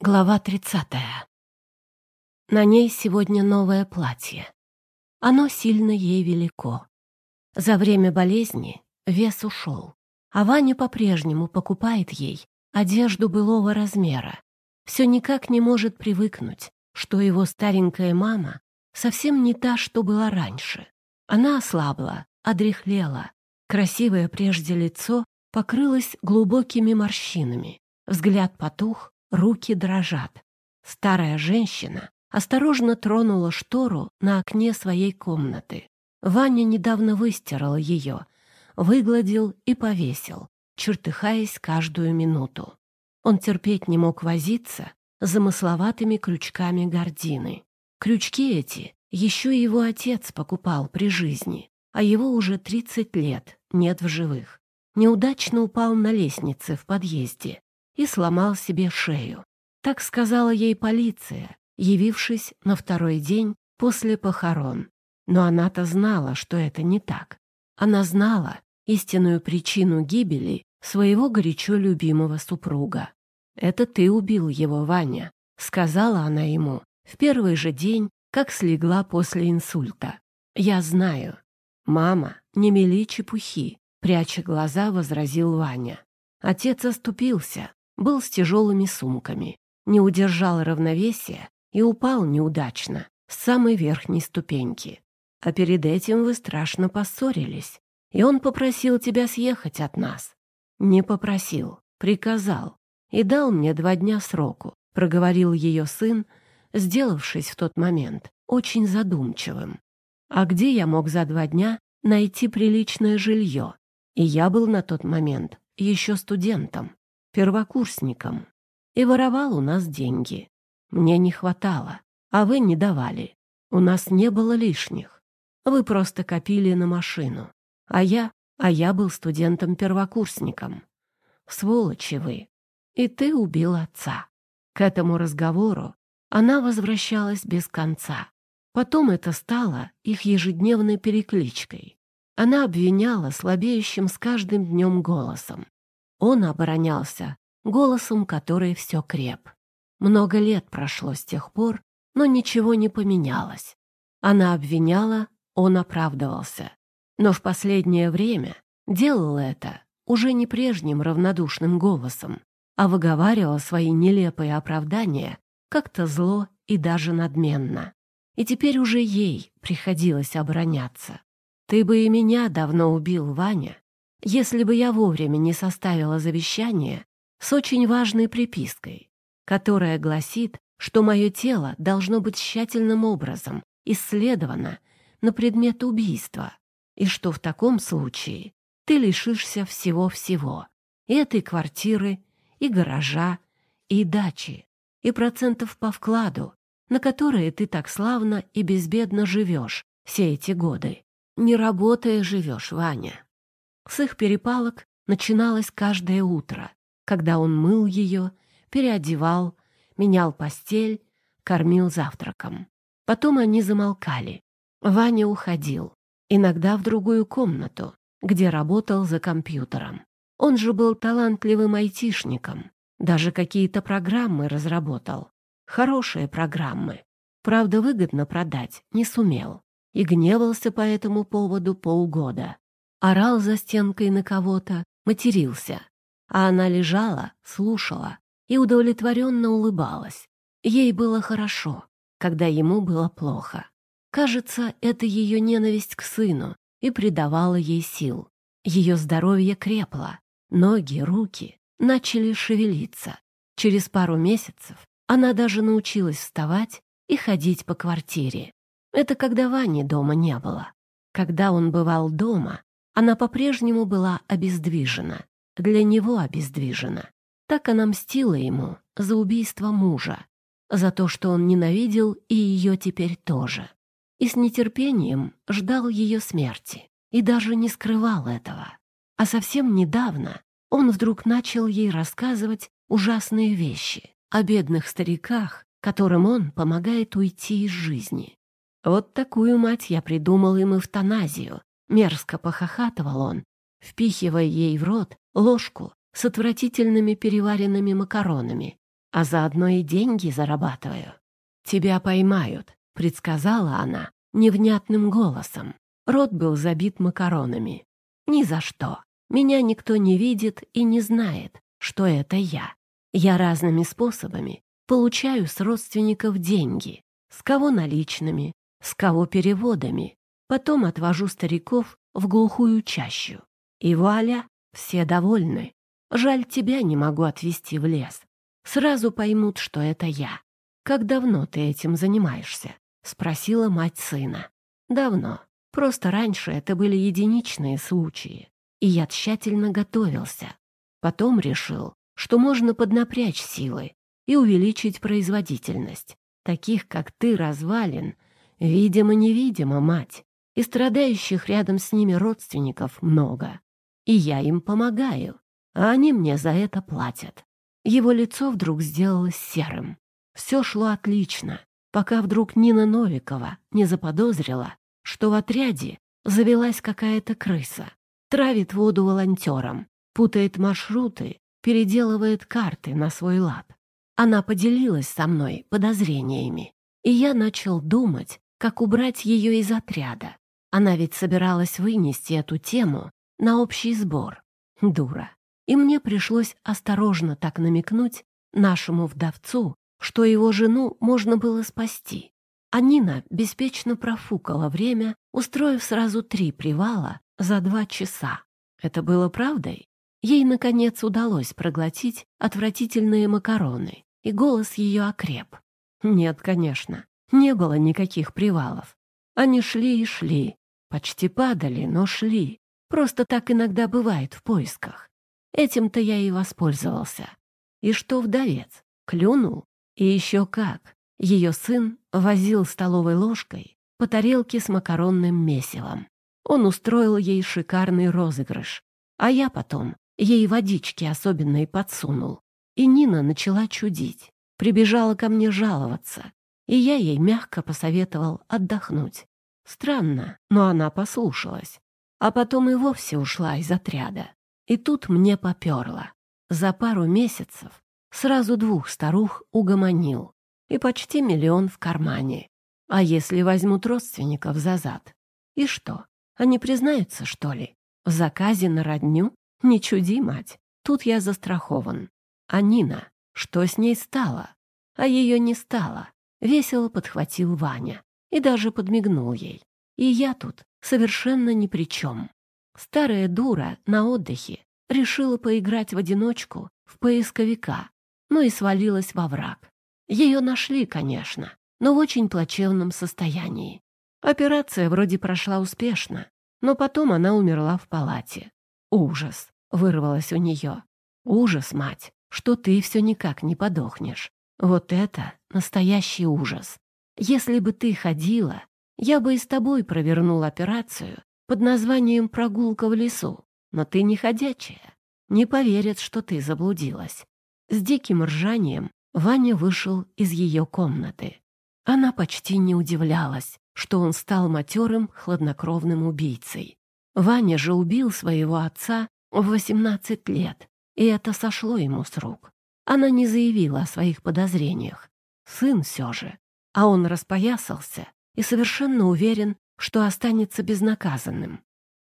Глава 30. На ней сегодня новое платье. Оно сильно ей велико. За время болезни вес ушел, а Ваня по-прежнему покупает ей одежду былого размера. Все никак не может привыкнуть, что его старенькая мама совсем не та, что была раньше. Она ослабла, одряхлела. Красивое прежде лицо покрылось глубокими морщинами. Взгляд потух, Руки дрожат. Старая женщина осторожно тронула штору на окне своей комнаты. Ваня недавно выстирал ее, выгладил и повесил, чертыхаясь каждую минуту. Он терпеть не мог возиться замысловатыми крючками гордины. Крючки эти еще его отец покупал при жизни, а его уже 30 лет нет в живых. Неудачно упал на лестнице в подъезде и сломал себе шею. Так сказала ей полиция, явившись на второй день после похорон. Но она-то знала, что это не так. Она знала истинную причину гибели своего горячо любимого супруга. «Это ты убил его, Ваня», — сказала она ему в первый же день, как слегла после инсульта. «Я знаю». «Мама, не мели чепухи», — пряча глаза, возразил Ваня. Отец оступился, был с тяжелыми сумками, не удержал равновесия и упал неудачно с самой верхней ступеньки. А перед этим вы страшно поссорились, и он попросил тебя съехать от нас. Не попросил, приказал и дал мне два дня сроку, проговорил ее сын, сделавшись в тот момент очень задумчивым. А где я мог за два дня найти приличное жилье? И я был на тот момент еще студентом первокурсником и воровал у нас деньги. Мне не хватало, а вы не давали. У нас не было лишних. Вы просто копили на машину. А я, а я был студентом-первокурсником. Сволочи вы. И ты убил отца. К этому разговору она возвращалась без конца. Потом это стало их ежедневной перекличкой. Она обвиняла слабеющим с каждым днем голосом. Он оборонялся голосом, который все креп. Много лет прошло с тех пор, но ничего не поменялось. Она обвиняла, он оправдывался. Но в последнее время делал это уже не прежним равнодушным голосом, а выговаривал свои нелепые оправдания как-то зло и даже надменно. И теперь уже ей приходилось обороняться. «Ты бы и меня давно убил, Ваня, если бы я вовремя не составила завещание с очень важной припиской, которая гласит, что мое тело должно быть тщательным образом исследовано на предмет убийства, и что в таком случае ты лишишься всего-всего, и этой квартиры, и гаража, и дачи, и процентов по вкладу, на которые ты так славно и безбедно живешь все эти годы. Не работая живешь, Ваня. С их перепалок начиналось каждое утро, когда он мыл ее, переодевал, менял постель, кормил завтраком. Потом они замолкали. Ваня уходил, иногда в другую комнату, где работал за компьютером. Он же был талантливым айтишником, даже какие-то программы разработал. Хорошие программы. Правда, выгодно продать не сумел и гневался по этому поводу полгода орал за стенкой на кого-то, матерился. А она лежала, слушала и удовлетворенно улыбалась. Ей было хорошо, когда ему было плохо. Кажется, это ее ненависть к сыну и придавала ей сил. Ее здоровье крепло, ноги, руки начали шевелиться. Через пару месяцев она даже научилась вставать и ходить по квартире. Это когда Вани дома не было. Когда он бывал дома, она по-прежнему была обездвижена, для него обездвижена. Так она мстила ему за убийство мужа, за то, что он ненавидел и ее теперь тоже. И с нетерпением ждал ее смерти, и даже не скрывал этого. А совсем недавно он вдруг начал ей рассказывать ужасные вещи о бедных стариках, которым он помогает уйти из жизни. Вот такую мать я придумал им эвтаназию, Мерзко похохатывал он, впихивая ей в рот ложку с отвратительными переваренными макаронами. а заодно и деньги зарабатываю. Тебя поймают, предсказала она невнятным голосом. Рот был забит макаронами. Ни за что. Меня никто не видит и не знает, что это я. Я разными способами получаю с родственников деньги. С кого наличными, с кого переводами. Потом отвожу стариков в глухую чащу. И вуаля, все довольны. Жаль, тебя не могу отвезти в лес. Сразу поймут, что это я. Как давно ты этим занимаешься? Спросила мать сына. Давно. Просто раньше это были единичные случаи. И я тщательно готовился. Потом решил, что можно поднапрячь силы и увеличить производительность. Таких, как ты, развалин, видимо-невидимо, мать. И страдающих рядом с ними родственников много. И я им помогаю, а они мне за это платят. Его лицо вдруг сделалось серым. Все шло отлично, пока вдруг Нина Новикова не заподозрила, что в отряде завелась какая-то крыса. Травит воду волонтерам, путает маршруты, переделывает карты на свой лад. Она поделилась со мной подозрениями, и я начал думать, как убрать ее из отряда. Она ведь собиралась вынести эту тему на общий сбор. Дура. И мне пришлось осторожно так намекнуть нашему вдовцу, что его жену можно было спасти. А Нина беспечно профукала время, устроив сразу три привала за два часа. Это было правдой? Ей, наконец, удалось проглотить отвратительные макароны, и голос ее окреп. Нет, конечно, не было никаких привалов. Они шли и шли, почти падали, но шли. Просто так иногда бывает в поисках. Этим-то я и воспользовался. И что вдовец? Клюнул? И еще как. Ее сын возил столовой ложкой по тарелке с макаронным месивом. Он устроил ей шикарный розыгрыш. А я потом ей водички особенной подсунул. И Нина начала чудить. Прибежала ко мне жаловаться. И я ей мягко посоветовал отдохнуть. Странно, но она послушалась а потом и вовсе ушла из отряда. И тут мне поперло. За пару месяцев сразу двух старух угомонил, и почти миллион в кармане. А если возьмут родственников за зад? И что, они признаются, что ли? В заказе на родню? Не чуди, мать, тут я застрахован. А Нина, что с ней стало? А ее не стало. Весело подхватил Ваня и даже подмигнул ей. И я тут совершенно ни при чем. Старая дура на отдыхе решила поиграть в одиночку в поисковика, ну и свалилась во враг. Ее нашли, конечно, но в очень плачевном состоянии. Операция вроде прошла успешно, но потом она умерла в палате. Ужас вырвалось у нее. Ужас, мать, что ты все никак не подохнешь. Вот это настоящий ужас. Если бы ты ходила я бы и с тобой провернул операцию под названием «Прогулка в лесу», но ты не ходячая. Не поверят, что ты заблудилась. С диким ржанием Ваня вышел из ее комнаты. Она почти не удивлялась, что он стал матерым, хладнокровным убийцей. Ваня же убил своего отца в 18 лет, и это сошло ему с рук. Она не заявила о своих подозрениях. Сын все же. А он распоясался и совершенно уверен, что останется безнаказанным.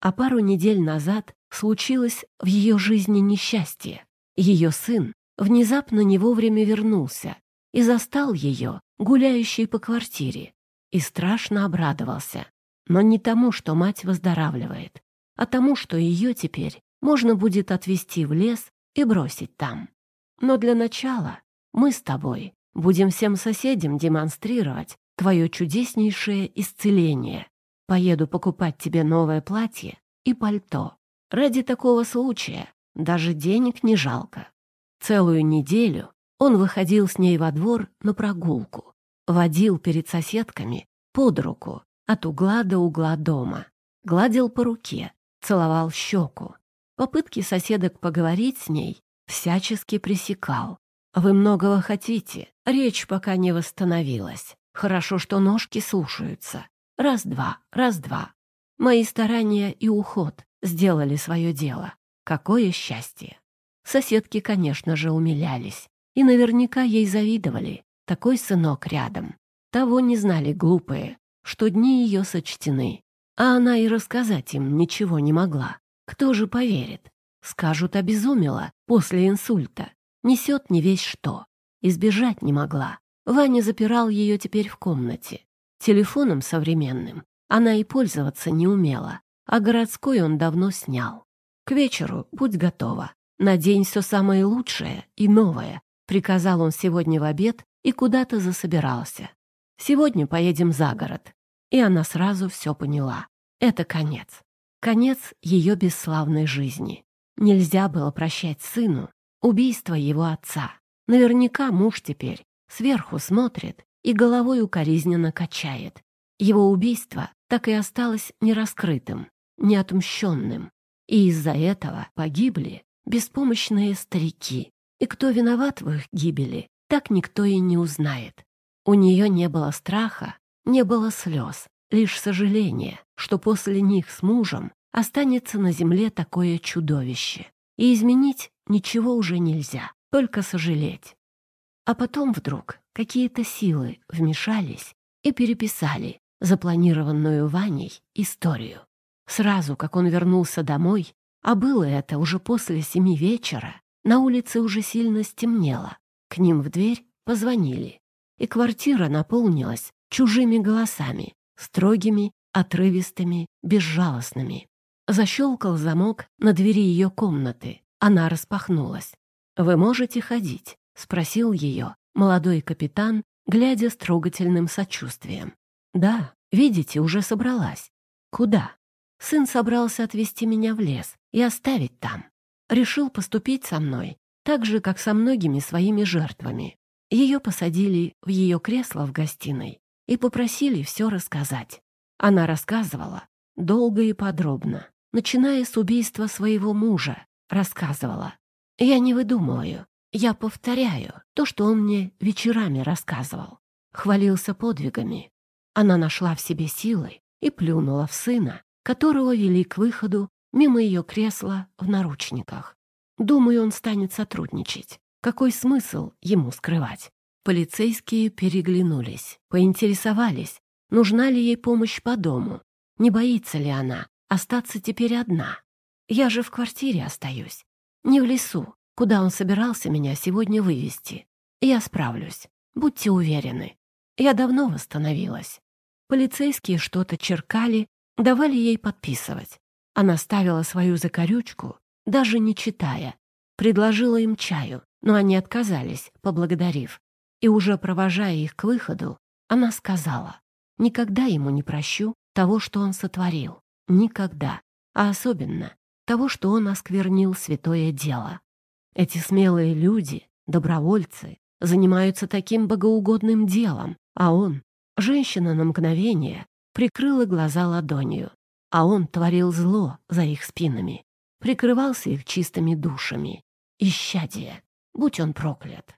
А пару недель назад случилось в ее жизни несчастье. Ее сын внезапно не вовремя вернулся и застал ее, гуляющей по квартире, и страшно обрадовался. Но не тому, что мать выздоравливает, а тому, что ее теперь можно будет отвезти в лес и бросить там. Но для начала мы с тобой будем всем соседям демонстрировать, твое чудеснейшее исцеление. Поеду покупать тебе новое платье и пальто. Ради такого случая даже денег не жалко. Целую неделю он выходил с ней во двор на прогулку, водил перед соседками под руку от угла до угла дома, гладил по руке, целовал щеку. Попытки соседок поговорить с ней всячески пресекал. «Вы многого хотите, речь пока не восстановилась. Хорошо, что ножки слушаются. Раз-два, раз-два. Мои старания и уход сделали свое дело. Какое счастье! Соседки, конечно же, умилялись. и наверняка ей завидовали. Такой сынок рядом. Того не знали глупые, что дни ее сочтены. А она и рассказать им ничего не могла. Кто же поверит? Скажут, обезумела после инсульта. Несет не весь что. Избежать не могла. Ваня запирал ее теперь в комнате. Телефоном современным она и пользоваться не умела, а городской он давно снял. К вечеру будь готова. Надень все самое лучшее и новое, приказал он сегодня в обед и куда-то засобирался. Сегодня поедем за город. И она сразу все поняла. Это конец. Конец ее бесславной жизни. Нельзя было прощать сыну убийство его отца. Наверняка муж теперь сверху смотрит и головой укоризненно качает. Его убийство так и осталось нераскрытым, неотмщенным. И из-за этого погибли беспомощные старики. И кто виноват в их гибели, так никто и не узнает. У нее не было страха, не было слез, лишь сожаление, что после них с мужем останется на земле такое чудовище. И изменить ничего уже нельзя, только сожалеть. А потом вдруг какие-то силы вмешались и переписали запланированную Ваней историю. Сразу, как он вернулся домой, а было это уже после семи вечера, на улице уже сильно стемнело. К ним в дверь позвонили, и квартира наполнилась чужими голосами, строгими, отрывистыми, безжалостными. Защелкал замок на двери ее комнаты. Она распахнулась. «Вы можете ходить?» — спросил ее молодой капитан, глядя с трогательным сочувствием. «Да, видите, уже собралась. Куда?» Сын собрался отвезти меня в лес и оставить там. Решил поступить со мной так же, как со многими своими жертвами. Ее посадили в ее кресло в гостиной и попросили все рассказать. Она рассказывала долго и подробно, начиная с убийства своего мужа, рассказывала. Я не выдумываю, я повторяю то, что он мне вечерами рассказывал. Хвалился подвигами. Она нашла в себе силы и плюнула в сына, которого вели к выходу мимо ее кресла в наручниках. Думаю, он станет сотрудничать. Какой смысл ему скрывать? Полицейские переглянулись, поинтересовались, нужна ли ей помощь по дому, не боится ли она остаться теперь одна. Я же в квартире остаюсь, не в лесу, куда он собирался меня сегодня вывести. Я справлюсь, будьте уверены. Я давно восстановилась. Полицейские что-то черкали, давали ей подписывать. Она ставила свою закорючку, даже не читая. Предложила им чаю, но они отказались, поблагодарив. И уже провожая их к выходу, она сказала, «Никогда ему не прощу того, что он сотворил. Никогда. А особенно того, что он осквернил святое дело. Эти смелые люди, добровольцы, занимаются таким богоугодным делом, а он, женщина на мгновение, прикрыла глаза ладонью, а он творил зло за их спинами, прикрывался их чистыми душами. Исчадие, будь он проклят.